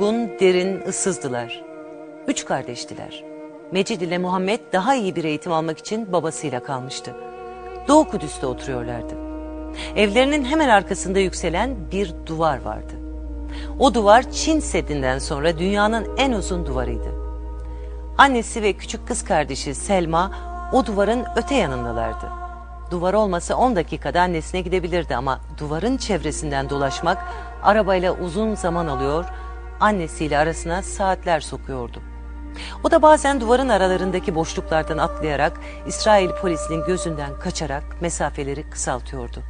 Yorgun, derin, ıssızdılar. Üç kardeştiler. Mecid ile Muhammed daha iyi bir eğitim almak için babasıyla kalmıştı. Doğu Kudüs'te oturuyorlardı. Evlerinin hemen arkasında yükselen bir duvar vardı. O duvar Çin Seddi'nden sonra dünyanın en uzun duvarıydı. Annesi ve küçük kız kardeşi Selma o duvarın öte yanındalardı. Duvar olmasa 10 dakikada annesine gidebilirdi ama duvarın çevresinden dolaşmak arabayla uzun zaman alıyor, annesiyle arasına saatler sokuyordu. O da bazen duvarın aralarındaki boşluklardan atlayarak İsrail polisinin gözünden kaçarak mesafeleri kısaltıyordu.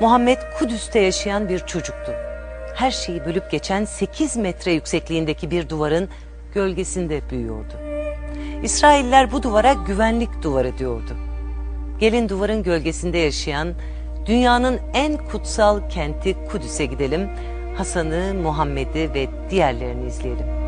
Muhammed Kudüs'te yaşayan bir çocuktu. Her şeyi bölüp geçen 8 metre yüksekliğindeki bir duvarın gölgesinde büyüyordu. İsrailler bu duvara güvenlik duvarı diyordu. Gelin duvarın gölgesinde yaşayan dünyanın en kutsal kenti Kudüs'e gidelim. Hasan'ı, Muhammed'i ve diğerlerini izleyelim.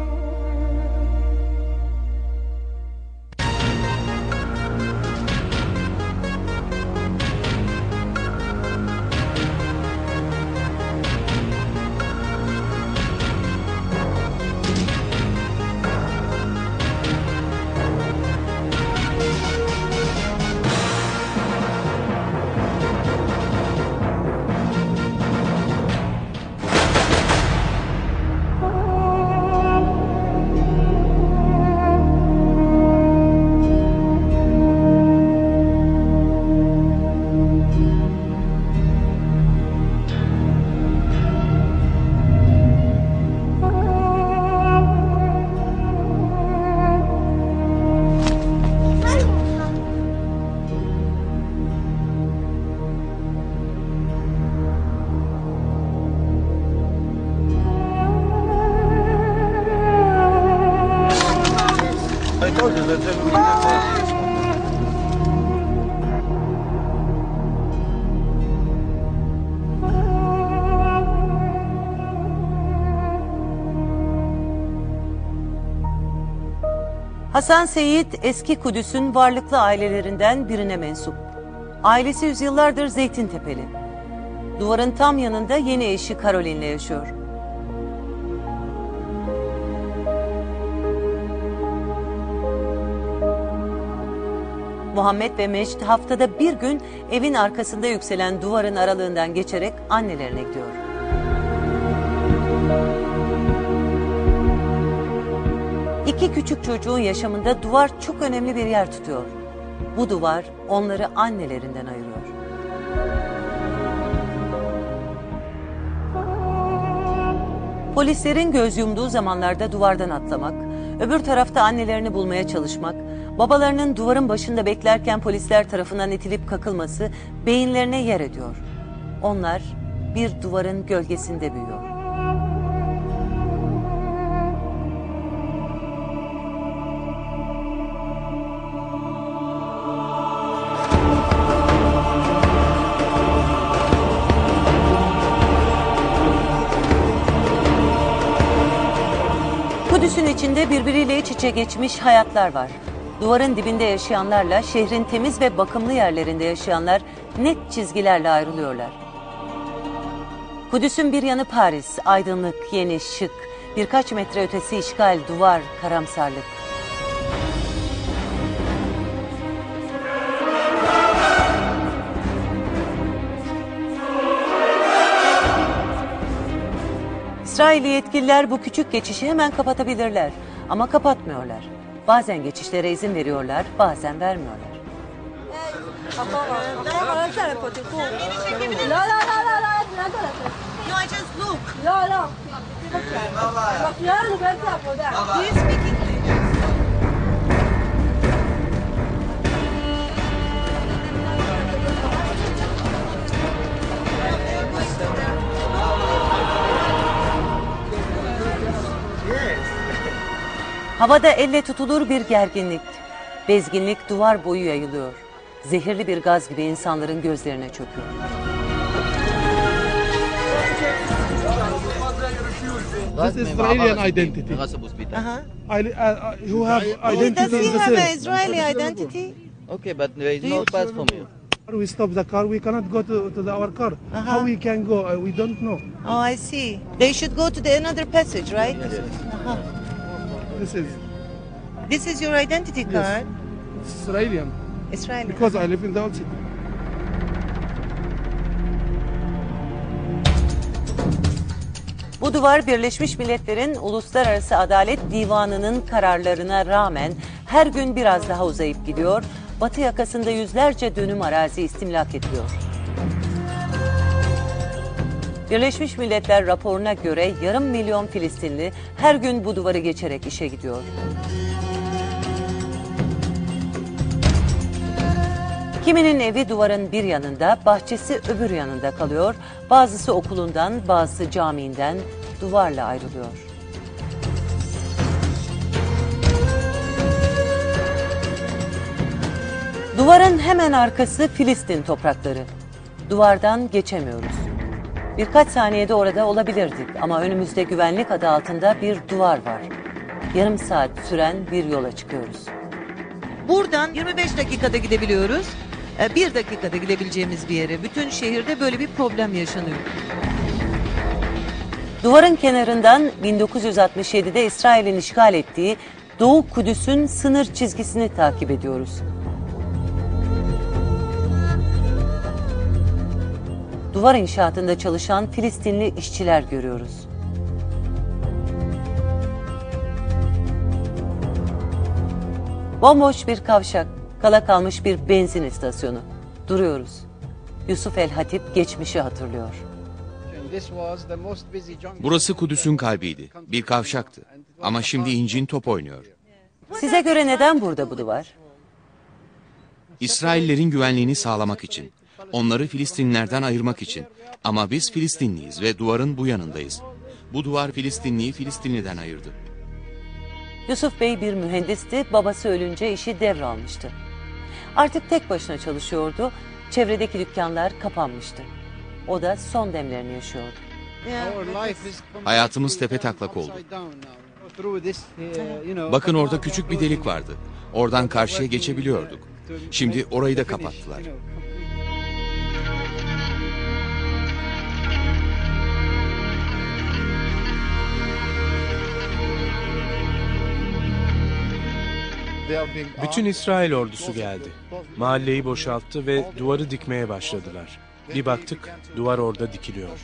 Hasan Seyit eski Kudüs'ün varlıklı ailelerinden birine mensup. Ailesi yüzyıllardır Zeytintepe'li. Duvarın tam yanında yeni eşi Carolin'le yaşıyor. Muhammed ve Mecid haftada bir gün evin arkasında yükselen duvarın aralığından geçerek annelerine gidiyor. İki küçük çocuğun yaşamında duvar çok önemli bir yer tutuyor. Bu duvar onları annelerinden ayırıyor. Polislerin göz yumduğu zamanlarda duvardan atlamak, öbür tarafta annelerini bulmaya çalışmak, babalarının duvarın başında beklerken polisler tarafından itilip kakılması beyinlerine yer ediyor. Onlar bir duvarın gölgesinde büyüyor. Kudüs'ün içinde birbiriyle iç içe geçmiş hayatlar var. Duvarın dibinde yaşayanlarla şehrin temiz ve bakımlı yerlerinde yaşayanlar net çizgilerle ayrılıyorlar. Kudüs'ün bir yanı Paris, aydınlık, yeni, şık. Birkaç metre ötesi işgal, duvar, karamsarlık. İsrailli yetkililer bu küçük geçişi hemen kapatabilirler ama kapatmıyorlar. Bazen geçişlere izin veriyorlar, bazen vermiyorlar. No, I just look. Do you? Havada elle tutulur bir gerginlik. Bezginlik duvar boyu yayılıyor. Zehirli bir gaz gibi insanların gözlerine çöküyor. This is Israeli identity. Uh-huh. I, uh, you have Does identity he the have an. Israeli identity? Okay, but there is no pass from you. We stop the car. We cannot go to, to the, our car. How we can go? Uh, we don't know. Oh, I see. They should go to the another passage, right? This is This is your identity Yes. Israelian Israeli. because I live in the old city. Bu duvar Birleşmiş Milletler'in Uluslararası Adalet Divanı'nın kararlarına rağmen her gün biraz daha uzayıp gidiyor. Batı yakasında yüzlerce dönüm arazi istimlak ediliyor. Birleşmiş Milletler raporuna göre yarım milyon Filistinli her gün bu duvarı geçerek işe gidiyor. Kiminin evi duvarın bir yanında, bahçesi öbür yanında kalıyor. Bazısı okulundan, bazısı camiinden duvarla ayrılıyor. Duvarın hemen arkası Filistin toprakları. Duvardan geçemiyoruz. Birkaç saniyede orada olabilirdik ama önümüzde güvenlik adı altında bir duvar var. Yarım saat süren bir yola çıkıyoruz. Buradan 25 dakikada gidebiliyoruz. Ee, Bir dakikada gidebileceğimiz bir yere. Bütün şehirde böyle bir problem yaşanıyor. Duvarın kenarından 1967'de İsrail'in işgal ettiği Doğu Kudüs'ün sınır çizgisini takip ediyoruz. Duvar inşaatında çalışan Filistinli işçiler görüyoruz. Bomboş bir kavşak, kala kalmış bir benzin istasyonu. Duruyoruz. Yusuf El Hatip geçmişi hatırlıyor. Burası Kudüs'ün kalbiydi. Bir kavşaktı. Ama şimdi incin top oynuyor. Size göre neden burada bu duvar? İsraillerin güvenliğini sağlamak için. Onları Filistinlerden ayırmak için. Ama biz Filistinliyiz ve duvarın bu yanındayız. Bu duvar Filistinliyi Filistinliden ayırdı. Yusuf Bey bir mühendisti, babası ölünce işi devralmıştı. Artık tek başına çalışıyordu, çevredeki dükkanlar kapanmıştı. O da son demlerini yaşıyordu. Hayatımız tepetaklak oldu. Bakın orada küçük bir delik vardı. Oradan karşıya geçebiliyorduk. Şimdi orayı da kapattılar. Bütün İsrail ordusu geldi. Mahalleyi boşalttı ve duvarı dikmeye başladılar. Bir baktık duvar orada dikiliyor.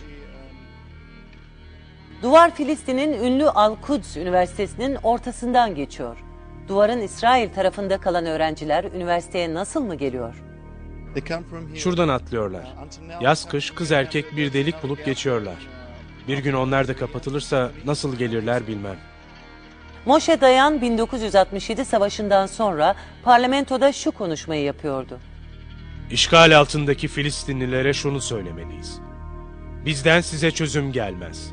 Duvar Filistin'in ünlü Al-Quds Üniversitesi'nin ortasından geçiyor. Duvarın İsrail tarafında kalan öğrenciler üniversiteye nasıl mı geliyor? Şuradan atlıyorlar. Yaz kış kız erkek bir delik bulup geçiyorlar. Bir gün onlar da kapatılırsa nasıl gelirler bilmem. Moshe Dayan 1967 savaşından sonra parlamentoda şu konuşmayı yapıyordu. İşgal altındaki Filistinlilere şunu söylemeliyiz. Bizden size çözüm gelmez.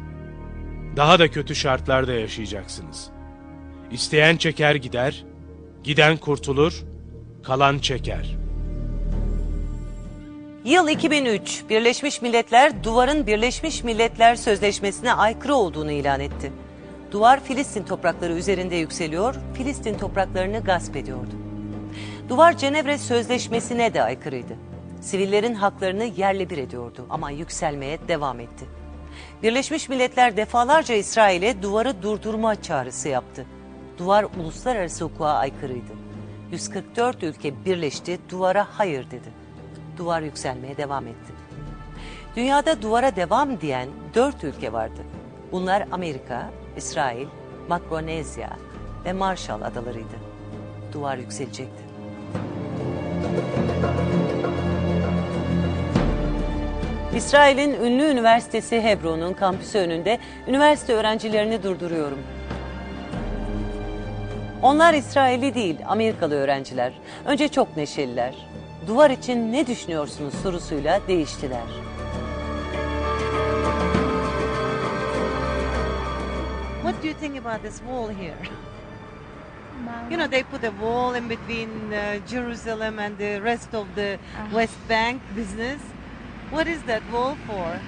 Daha da kötü şartlarda yaşayacaksınız. İsteyen çeker gider, giden kurtulur, kalan çeker. Yıl 2003, Birleşmiş Milletler duvarın Birleşmiş Milletler Sözleşmesi'ne aykırı olduğunu ilan etti. Duvar Filistin toprakları üzerinde yükseliyor, Filistin topraklarını gasp ediyordu. Duvar Cenevre Sözleşmesi'ne de aykırıydı. Sivillerin haklarını yerle bir ediyordu ama yükselmeye devam etti. Birleşmiş Milletler defalarca İsrail'e duvarı durdurma çağrısı yaptı. Duvar uluslararası hukuka aykırıydı. 144 ülke birleşti, duvara hayır dedi. Duvar yükselmeye devam etti. Dünyada duvara devam diyen dört ülke vardı. Bunlar Amerika, İsrail, Makronezya ve Marshall Adalarıydı. Duvar yükselecekti. İsrail'in ünlü üniversitesi Hebron'un kampüsü önünde üniversite öğrencilerini durduruyorum. Onlar İsrailli değil, Amerikalı öğrenciler. Önce çok neşeliler. Duvar için ne düşünüyorsunuz sorusuyla değiştiler. What do you think about this wall here? You know, they put a wall in between uh, Jerusalem and the rest of the West Bank business. What is that wall for?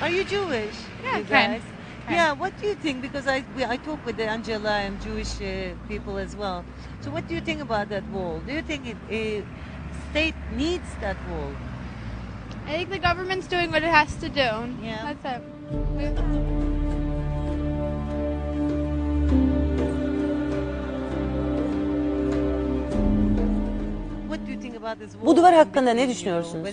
Are you Jewish? Yeah, you guys? kind. Yeah, what do you think? Because I we, I talk with the Angela and Jewish uh, people as well. So what do you think about that wall? Do you think it, it state needs that wall. I think the government's doing what it has to do. Yeah. That's it. Bu duvar hakkında ne düşünüyorsunuz?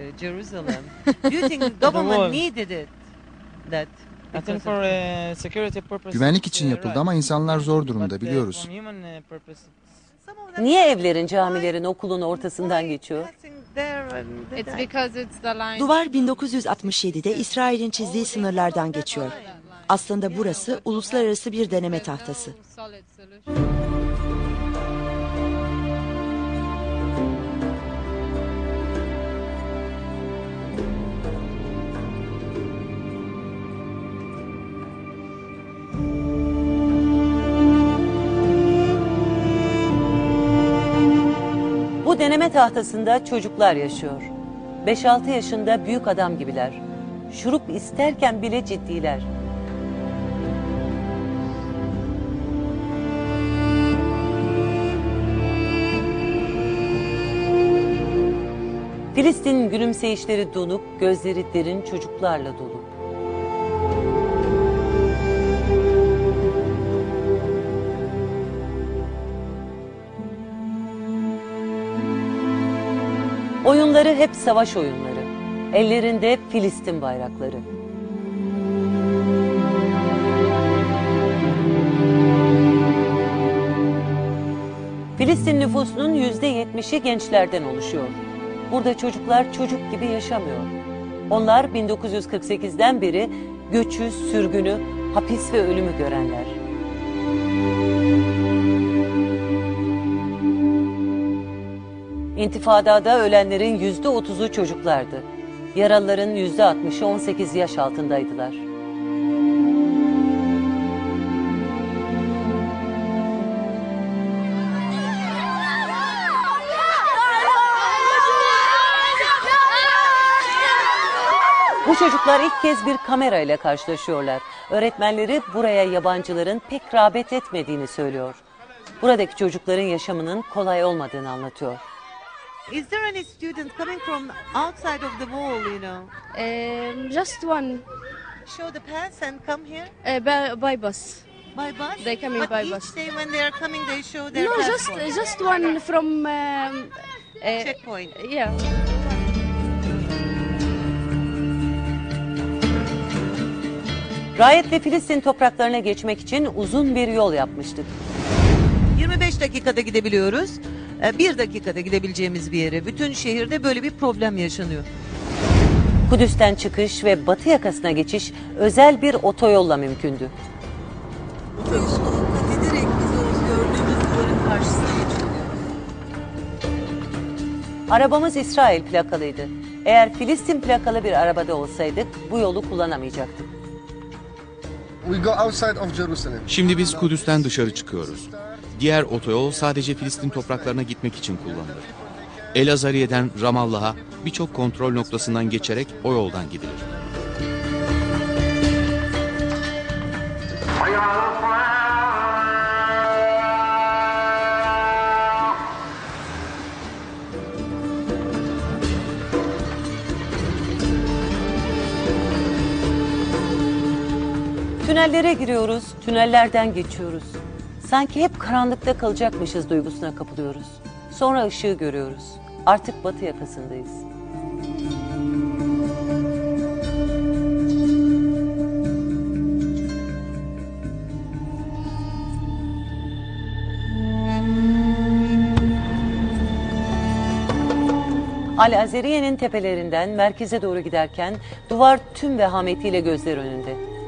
uh, Jerusalem. do you think the government needed it? That I because think of- for uh, security purposes. Güvenlik için uh, yapıldı ama insanlar zor durumda uh, biliyoruz. Niye evlerin, camilerin, okulun ortasından geçiyor? Duvar 1967'de İsrail'in çizdiği sınırlardan geçiyor. Aslında burası uluslararası bir deneme tahtası. Deneme tahtasında çocuklar yaşıyor. 5-6 yaşında büyük adam gibiler. Şurup isterken bile ciddiler. Filistin'in gülümseyişleri donuk, gözleri derin çocuklarla dolu. Oyunları hep savaş oyunları. Ellerinde Filistin bayrakları. Filistin nüfusunun yüzde yetmişi gençlerden oluşuyor. Burada çocuklar çocuk gibi yaşamıyor. Onlar 1948'den beri göçü, sürgünü, hapis ve ölümü görenler. İntifadada ölenlerin yüzde otuzu çocuklardı. Yaralıların yüzde altmışı 18 yaş altındaydılar. Bu çocuklar ilk kez bir kamerayla karşılaşıyorlar. Öğretmenleri buraya yabancıların pek rağbet etmediğini söylüyor. Buradaki çocukların yaşamının kolay olmadığını anlatıyor. Is there any student coming from outside of the wall, you know? Um, just one Show the pass and come here uh, by, by bus. by bus? They come in but by each bus. day when they are coming, they show their No, just passport. just one from. Um, uh, checkpoint. yeah. Rayetle Filistin topraklarına geçmek için uzun bir yol yapmıştık. 25 dakikada gidebiliyoruz. Ee, Bir dakikada gidebileceğimiz bir yere. Bütün şehirde böyle bir problem yaşanıyor. Kudüs'ten çıkış ve batı yakasına geçiş özel bir otoyolla mümkündü. Ederek biz o gördüğümüz duvarın karşısına geçiyor. Arabamız İsrail plakalıydı. Eğer Filistin plakalı bir arabada olsaydık bu yolu kullanamayacaktık. We go outside of Jerusalem. Şimdi biz Kudüs'ten dışarı çıkıyoruz. Diğer otoyol sadece Filistin topraklarına gitmek için kullanılır. El Azariye'den Ramallah'a birçok kontrol noktasından geçerek o yoldan gidilir. Tünellere giriyoruz, tünellerden geçiyoruz. Sanki hep karanlıkta kalacakmışız duygusuna kapılıyoruz. Sonra ışığı görüyoruz. Artık batı yakasındayız. Al Azeriye'nin tepelerinden merkeze doğru giderken duvar tüm vehametiyle gözler önünde.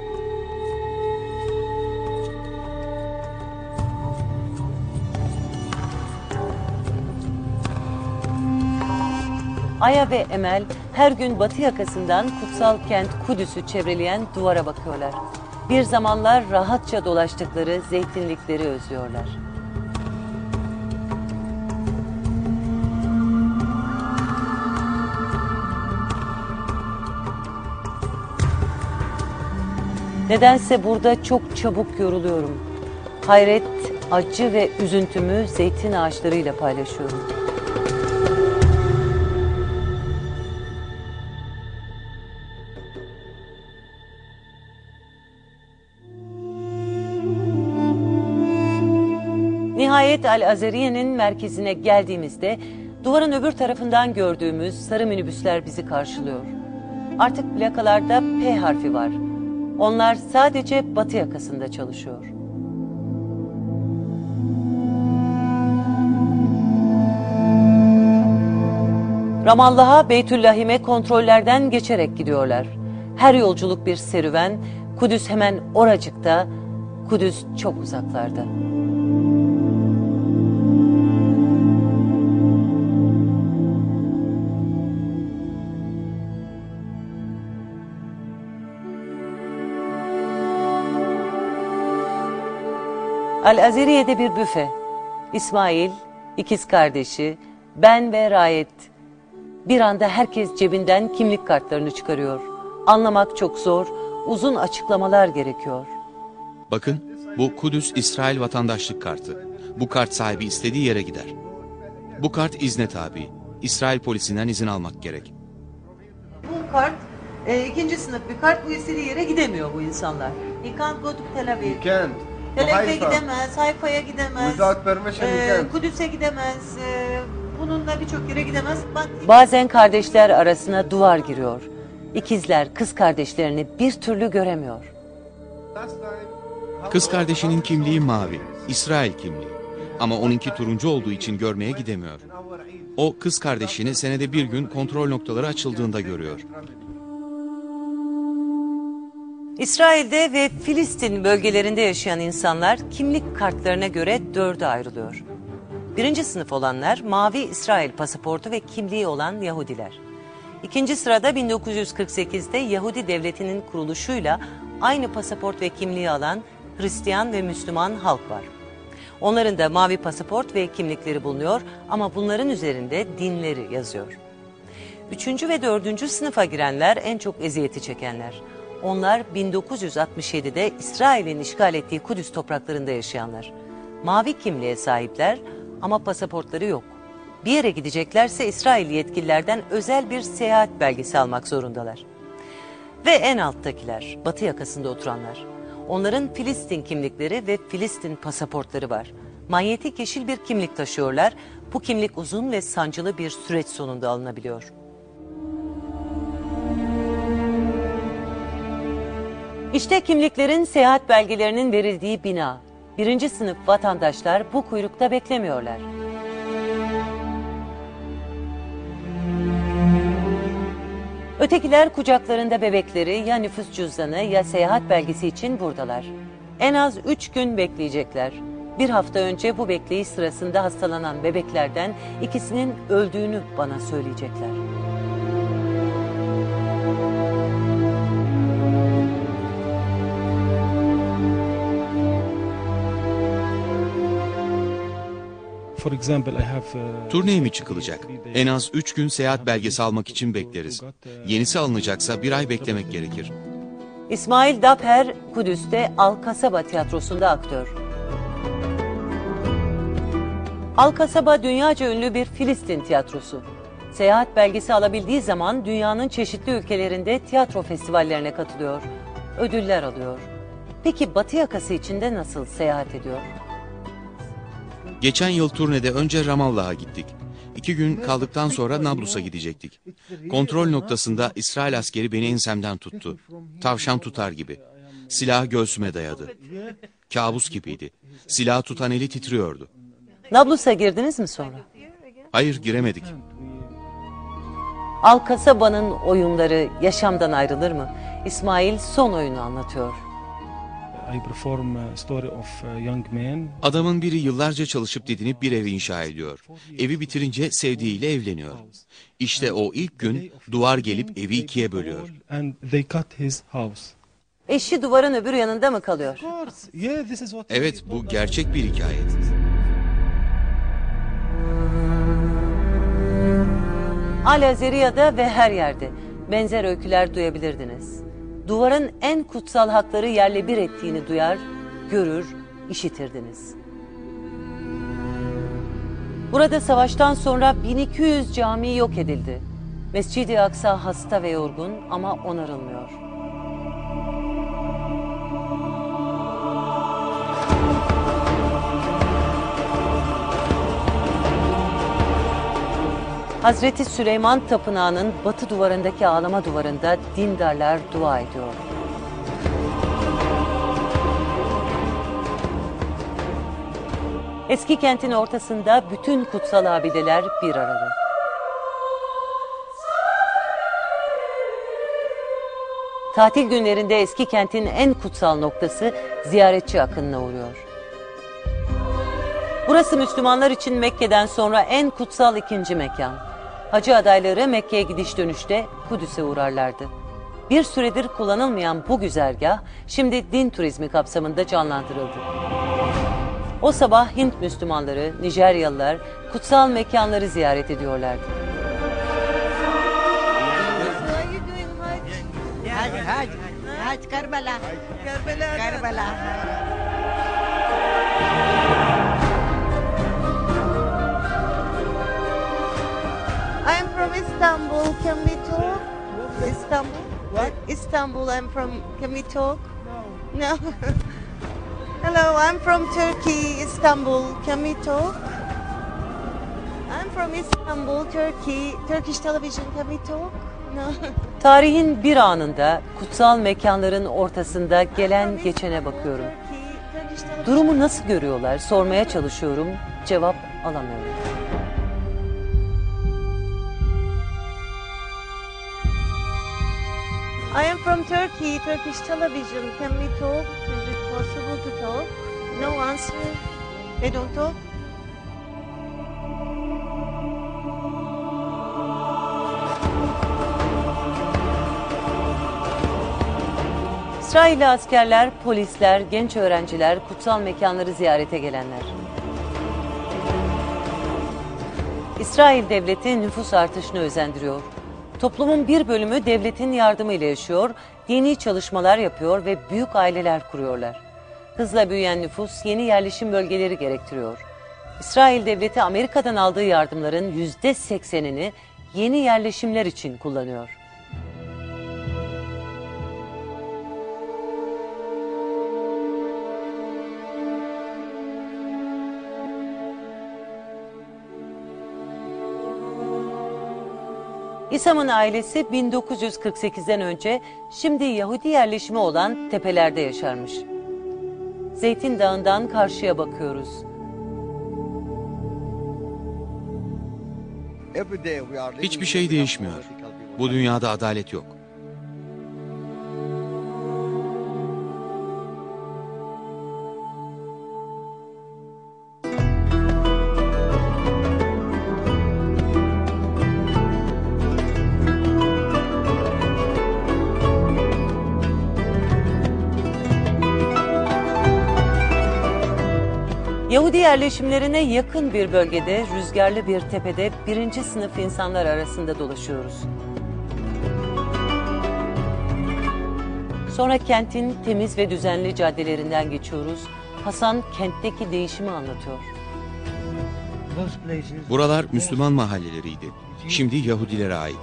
Aya ve Emel her gün batı yakasından kutsal kent Kudüs'ü çevreleyen duvara bakıyorlar. Bir zamanlar rahatça dolaştıkları zeytinlikleri özlüyorlar. Nedense burada çok çabuk yoruluyorum. Hayret acı ve üzüntümü zeytin ağaçlarıyla paylaşıyorum. Nihayet Al Azeriye'nin merkezine geldiğimizde duvarın öbür tarafından gördüğümüz sarı minibüsler bizi karşılıyor. Artık plakalarda P harfi var. Onlar sadece batı yakasında çalışıyor. Ramallah'a Beytüllahim'e kontrollerden geçerek gidiyorlar. Her yolculuk bir serüven, Kudüs hemen oracıkta, Kudüs çok uzaklarda. Al Azeriye'de bir büfe. İsmail, ikiz kardeşi, ben ve Rayet. Bir anda herkes cebinden kimlik kartlarını çıkarıyor. Anlamak çok zor, uzun açıklamalar gerekiyor. Bakın bu Kudüs İsrail vatandaşlık kartı. Bu kart sahibi istediği yere gider. Bu kart izne tabi. İsrail polisinden izin almak gerek. Bu kart e, ikinci sınıf bir kart. Bu istediği yere gidemiyor bu insanlar. You can't go to Tel Aviv. You can't. Tel Aviv'e Haifa. gidemez, Hayfa'ya gidemez. E. Kudüs'e gidemez. E, bununla birçok yere gidemez. Bak Bazen kardeşler arasına duvar giriyor. İkizler kız kardeşlerini bir türlü göremiyor. Kız kardeşinin kimliği mavi. İsrail kimliği. Ama onunki turuncu olduğu için görmeye gidemiyor. O kız kardeşini senede bir gün kontrol noktaları açıldığında görüyor. İsrail'de ve Filistin bölgelerinde yaşayan insanlar kimlik kartlarına göre dörde ayrılıyor. Birinci sınıf olanlar mavi İsrail pasaportu ve kimliği olan Yahudiler. İkinci sırada 1948'de Yahudi devletinin kuruluşuyla aynı pasaport ve kimliği alan Hristiyan ve Müslüman halk var. Onların da mavi pasaport ve kimlikleri bulunuyor ama bunların üzerinde dinleri yazıyor. Üçüncü ve dördüncü sınıfa girenler en çok eziyeti çekenler. Onlar 1967'de İsrail'in işgal ettiği Kudüs topraklarında yaşayanlar. Mavi kimliğe sahipler ama pasaportları yok. Bir yere gideceklerse İsrail yetkililerden özel bir seyahat belgesi almak zorundalar. Ve en alttakiler, batı yakasında oturanlar. Onların Filistin kimlikleri ve Filistin pasaportları var. Manyetik yeşil bir kimlik taşıyorlar. Bu kimlik uzun ve sancılı bir süreç sonunda alınabiliyor. İşte kimliklerin seyahat belgelerinin verildiği bina. Birinci sınıf vatandaşlar bu kuyrukta beklemiyorlar. Ötekiler kucaklarında bebekleri ya nüfus cüzdanı ya seyahat belgesi için buradalar. En az üç gün bekleyecekler. Bir hafta önce bu bekleyiş sırasında hastalanan bebeklerden ikisinin öldüğünü bana söyleyecekler. Turneye mi çıkılacak? En az 3 gün seyahat belgesi almak için bekleriz. Yenisi alınacaksa bir ay beklemek gerekir. İsmail Dapher Kudüs'te Al Kasaba tiyatrosunda aktör. Al Kasaba dünyaca ünlü bir Filistin tiyatrosu. Seyahat belgesi alabildiği zaman dünyanın çeşitli ülkelerinde tiyatro festivallerine katılıyor. Ödüller alıyor. Peki Batı yakası içinde nasıl seyahat ediyor? Geçen yıl turnede önce Ramallah'a gittik. İki gün kaldıktan sonra Nablus'a gidecektik. Kontrol noktasında İsrail askeri beni ensemden tuttu. Tavşan tutar gibi. Silahı göğsüme dayadı. Kabus gibiydi. Silahı tutan eli titriyordu. Nablus'a girdiniz mi sonra? Hayır giremedik. Al Kasaba'nın oyunları yaşamdan ayrılır mı? İsmail son oyunu anlatıyor. Adamın biri yıllarca çalışıp didinip bir ev inşa ediyor. Evi bitirince sevdiğiyle evleniyor. İşte o ilk gün duvar gelip evi ikiye bölüyor. And they cut his house. Eşi duvarın öbür yanında mı kalıyor? Of course, yeah, this is what. Evet bu gerçek bir hikaye. Al Azeriya'da ve her yerde benzer öyküler duyabilirdiniz duvarın en kutsal hakları yerle bir ettiğini duyar, görür, işitirdiniz. Burada savaştan sonra 1200 cami yok edildi. Mescid-i Aksa hasta ve yorgun ama onarılmıyor. Hazreti Süleyman Tapınağı'nın batı duvarındaki ağlama duvarında dindarlar dua ediyor. Eski kentin ortasında bütün kutsal abideler bir arada. Tatil günlerinde eski kentin en kutsal noktası ziyaretçi akınına uğruyor. Burası Müslümanlar için Mekke'den sonra en kutsal ikinci mekan. Hacı adayları Mekke'ye gidiş dönüşte Kudüs'e uğrarlardı. Bir süredir kullanılmayan bu güzergah şimdi din turizmi kapsamında canlandırıldı. O sabah Hint Müslümanları, Nijeryalılar kutsal mekanları ziyaret ediyorlardı. Haj, Haj, Haj Karbala. Karbala. Karbala. Istanbul. Can we talk? Istanbul. What? Istanbul. I'm from. Can we talk? No. No. Hello. I'm from Turkey, Istanbul. Can we talk? I'm from Istanbul, Turkey. Turkish television. Can we talk? No. Tarihin bir anında kutsal mekanların ortasında gelen geçene bakıyorum. Durumu nasıl görüyorlar sormaya çalışıyorum. Cevap alamıyorum. I am from Turkey, Turkish television. Can we talk? Is it possible to talk? No answer. They don't talk. İsrailli askerler, polisler, genç öğrenciler, kutsal mekanları ziyarete gelenler. İsrail devleti nüfus artışını özendiriyor. Toplumun bir bölümü devletin yardımıyla yaşıyor, dini çalışmalar yapıyor ve büyük aileler kuruyorlar. Hızla büyüyen nüfus yeni yerleşim bölgeleri gerektiriyor. İsrail devleti Amerika'dan aldığı yardımların yüzde seksenini yeni yerleşimler için kullanıyor. İsam'ın ailesi 1948'den önce şimdi Yahudi yerleşimi olan tepelerde yaşarmış. Zeytin Dağı'ndan karşıya bakıyoruz. Hiçbir şey değişmiyor. Bu dünyada adalet yok. Yerleşimlerine yakın bir bölgede, rüzgarlı bir tepede birinci sınıf insanlar arasında dolaşıyoruz. Sonra kentin temiz ve düzenli caddelerinden geçiyoruz. Hasan kentteki değişimi anlatıyor. Buralar Müslüman mahalleleriydi. Şimdi Yahudilere ait.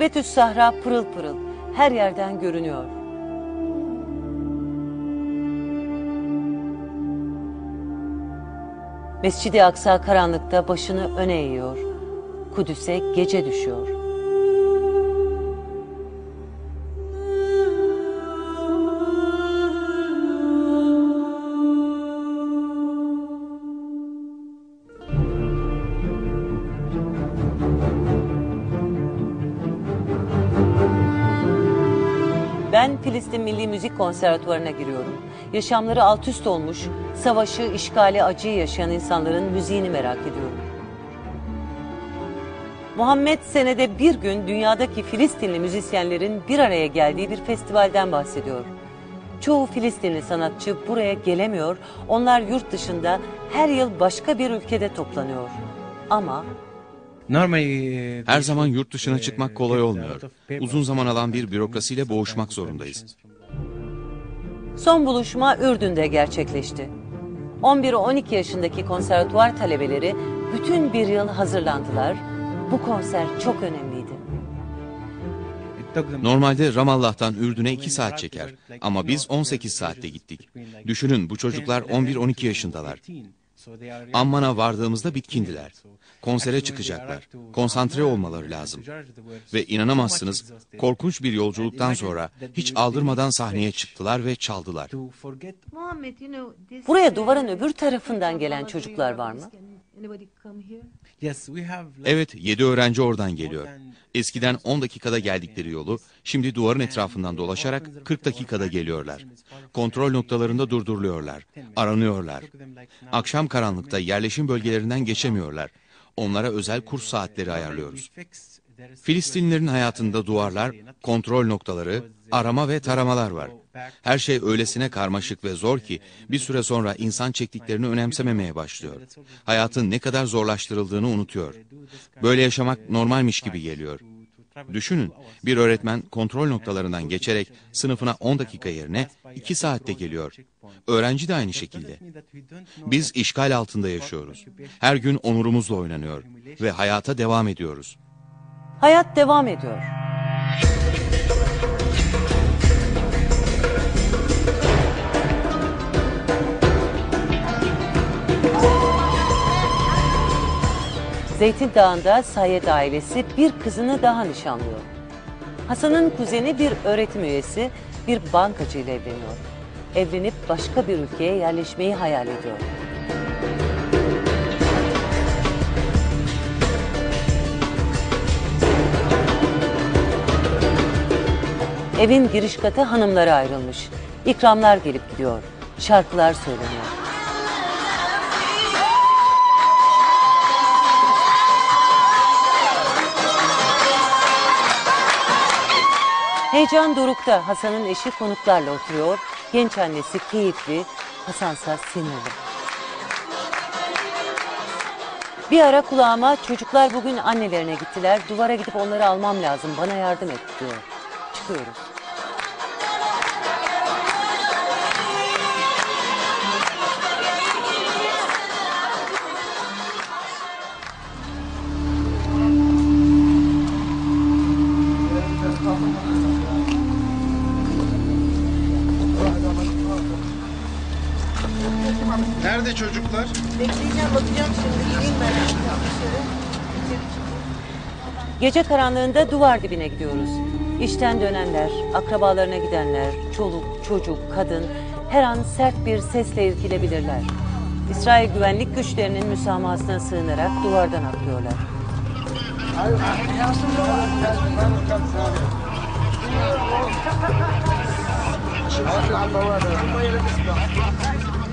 Kubbetüs Sahra pırıl pırıl, her yerden görünüyor. Mescid-i Aksa karanlıkta başını öne eğiyor. Kudüs'e gece düşüyor. Filistin Milli Müzik Konservatuvarı'na giriyorum. Yaşamları alt üst olmuş, savaşı, işgali, acıyı yaşayan insanların müziğini merak ediyorum. Muhammed senede bir gün dünyadaki Filistinli müzisyenlerin bir araya geldiği bir festivalden bahsediyor. Çoğu Filistinli sanatçı buraya gelemiyor, onlar yurt dışında her yıl başka bir ülkede toplanıyor. Ama Her zaman yurt dışına çıkmak kolay olmuyor. Uzun zaman alan bir bürokrasiyle boğuşmak zorundayız. Son buluşma Ürdün'de gerçekleşti. 11-12 yaşındaki konservatuvar talebeleri bütün bir yıl hazırlandılar. Bu konser çok önemliydi. Normalde Ramallah'tan Ürdün'e 2 saat çeker ama biz 18 saatte gittik. Düşünün bu çocuklar 11-12 yaşındalar. Amman'a vardığımızda bitkindiler. Konsere çıkacaklar. Konsantre olmaları lazım. Ve inanamazsınız korkunç bir yolculuktan sonra hiç aldırmadan sahneye çıktılar ve çaldılar. Buraya duvarın öbür tarafından gelen çocuklar var mı? Evet 7 öğrenci oradan geliyor. Eskiden 10 dakikada geldikleri yolu şimdi duvarın etrafından dolaşarak 40 dakikada geliyorlar. Kontrol noktalarında durduruluyorlar. Aranıyorlar. Akşam karanlıkta yerleşim bölgelerinden geçemiyorlar. Onlara özel kurs saatleri ayarlıyoruz. Filistinlilerin hayatında duvarlar, kontrol noktaları, arama ve taramalar var. Her şey öylesine karmaşık ve zor ki bir süre sonra insan çektiklerini önemsememeye başlıyor. Hayatın ne kadar zorlaştırıldığını unutuyor. Böyle yaşamak normalmiş gibi geliyor. Düşünün, bir öğretmen kontrol noktalarından geçerek sınıfına 10 dakika yerine 2 saatte geliyor. Öğrenci de aynı şekilde. Biz işgal altında yaşıyoruz. Her gün onurumuzla oynanıyor ve hayata devam ediyoruz. Hayat devam ediyor. Zeytin Dağı'nda Sayed ailesi bir kızını daha nişanlıyor. Hasan'ın kuzeni bir öğretim üyesi bir bankacıyla evleniyor. Evlenip başka bir ülkeye yerleşmeyi hayal ediyor. Evin giriş katı hanımlara ayrılmış. İkramlar gelip gidiyor. Şarkılar söyleniyor. Heyecan dorukta Hasan'ın eşi konuklarla oturuyor. Genç annesi keyifli, Hasansa sinirli. Bir ara kulağıma çocuklar bugün annelerine gittiler. Duvara gidip onları almam lazım. Bana yardım et diyor. Çıkıyoruz. Gece karanlığında duvar dibine gidiyoruz. İşten dönenler, akrabalarına gidenler, çoluk, çocuk, kadın her an sert bir sesle irkilebilirler. İsrail güvenlik güçlerinin müsamahasına sığınarak duvardan atlıyorlar.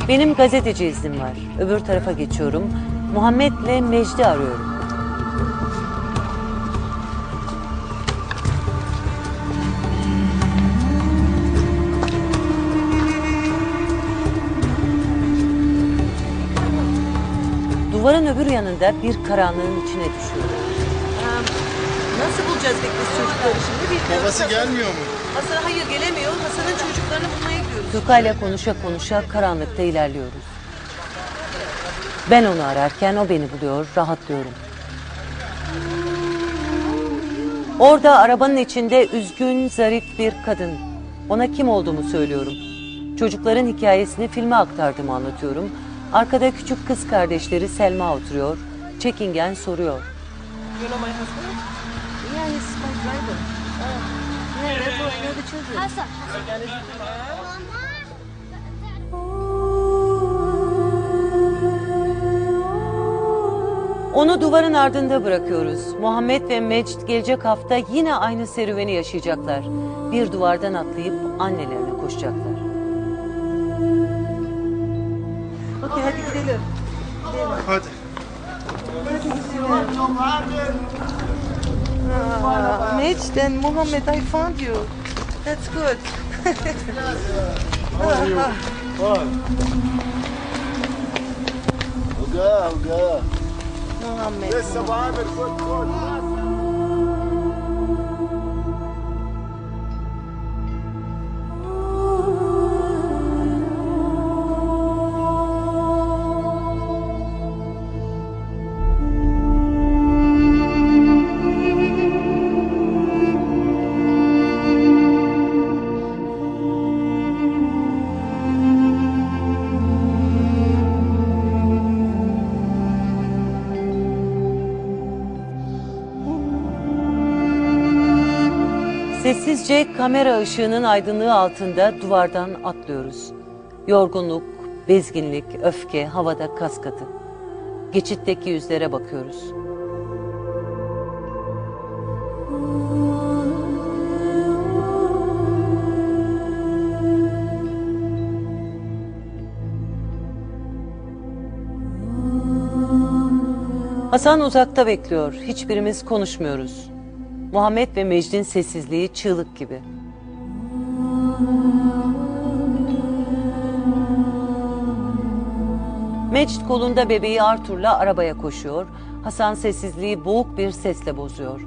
Benim gazeteci iznim var. Öbür tarafa geçiyorum. Muhammed'le Mecdi arıyorum. Duvarın öbür yanında bir karanlığın içine düşüyorum. Nasıl bulacağız peki biz çocukları şimdi bilmiyorum. Babası gelmiyor mu? Hasan hayır gelemiyor. Hasan'ın çocuklarını bulmaya gidiyoruz. Tukay'la konuşa konuşa karanlıkta ilerliyoruz. Ben onu ararken o beni buluyor, rahatlıyorum. Orada arabanın içinde üzgün, zarif bir kadın. Ona kim olduğumu söylüyorum. Çocukların hikayesini filme aktardığımı anlatıyorum. Arkada küçük kız kardeşleri Selma oturuyor. Çekingen soruyor. You know my husband? Yeah, he's my driver. Yeah, therefore I know the children. Hasan. Onu duvarın ardında bırakıyoruz. Muhammed ve Mecd gelecek hafta yine aynı serüveni yaşayacaklar. Bir duvardan atlayıp annelerine koşacaklar. Okey hadi gidelim. Gidelim. Hadi. Uh, Majd and I found you. That's good. How are you? Fine. Olga, good. Mohammed. Yes, survivor, good, good. Kamera ışığının aydınlığı altında duvardan atlıyoruz. Yorgunluk, bezginlik, öfke havada kas katı. Geçitteki yüzlere bakıyoruz. Hasan uzakta bekliyor. Hiçbirimiz konuşmuyoruz. Muhammed ve Mecd'in sessizliği çığlık gibi. Mecd kolunda bebeği Arthur'la arabaya koşuyor. Hasan sessizliği boğuk bir sesle bozuyor.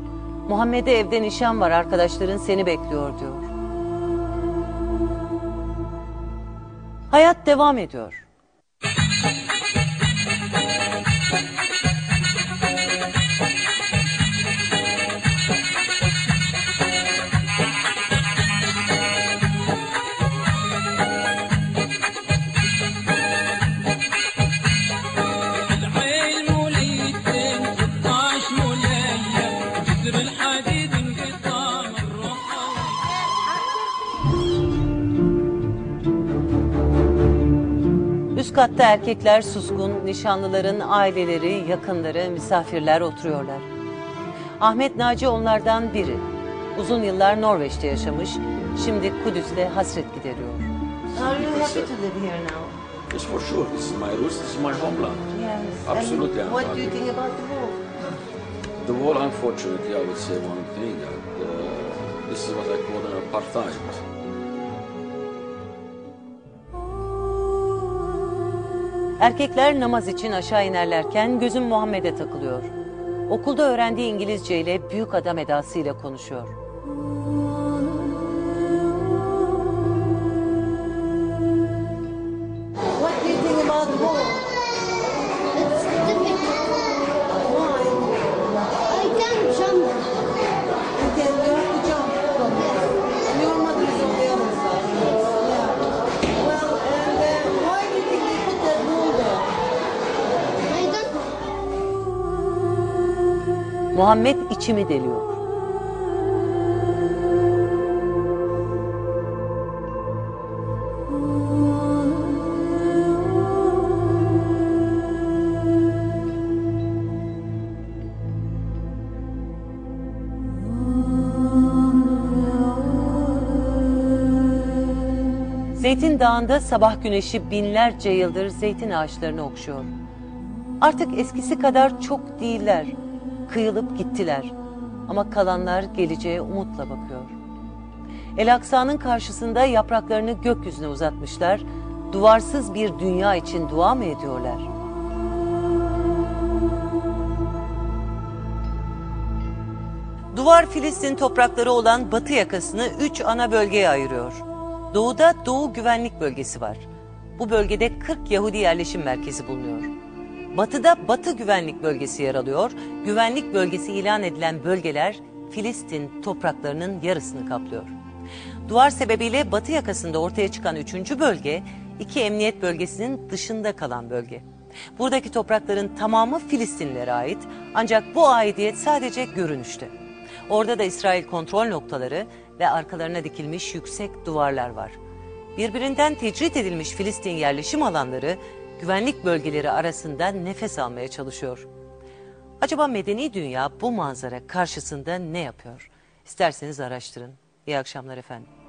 Muhammed'e evde nişan var arkadaşların seni bekliyor diyor. Hayat devam ediyor. Üst katta erkekler suskun, nişanlıların aileleri, yakınları, misafirler oturuyorlar. Ahmet Naci onlardan biri. Uzun yıllar Norveç'te yaşamış, şimdi Kudüs'te hasret gideriyor. Are you happy to live here now? Yes, for sure. This is my roots. This is my homeland. Yes. Absolutely. And I'm what do you think about the war? The wall, unfortunately, I would say one thing. That, uh, this is what I call an apartheid. Erkekler namaz için aşağı inerlerken gözüm Muhammed'e takılıyor. Okulda öğrendiği İngilizce ile büyük adam edasıyla konuşuyor. Muhammed içimi deliyor. Zeytin Dağı'nda sabah güneşi binlerce yıldır zeytin ağaçlarını okşuyor. Artık eskisi kadar çok değiller. Kıyılıp gittiler. Ama kalanlar geleceğe umutla bakıyor. El Aksa'nın karşısında yapraklarını gökyüzüne uzatmışlar. Duvarsız bir dünya için dua mı ediyorlar? Duvar Filistin toprakları olan batı yakasını üç ana bölgeye ayırıyor. Doğuda Doğu Güvenlik Bölgesi var. Bu bölgede 40 Yahudi yerleşim merkezi bulunuyor. Batıda Batı Güvenlik Bölgesi yer alıyor. Güvenlik bölgesi ilan edilen bölgeler Filistin topraklarının yarısını kaplıyor. Duvar sebebiyle batı yakasında ortaya çıkan üçüncü bölge, iki emniyet bölgesinin dışında kalan bölge. Buradaki toprakların tamamı Filistinlilere ait ancak bu aidiyet sadece görünüşte. Orada da İsrail kontrol noktaları ve arkalarına dikilmiş yüksek duvarlar var. Birbirinden tecrit edilmiş Filistin yerleşim alanları güvenlik bölgeleri arasında nefes almaya çalışıyor. Acaba medeni dünya bu manzara karşısında ne yapıyor? İsterseniz araştırın. İyi akşamlar efendim.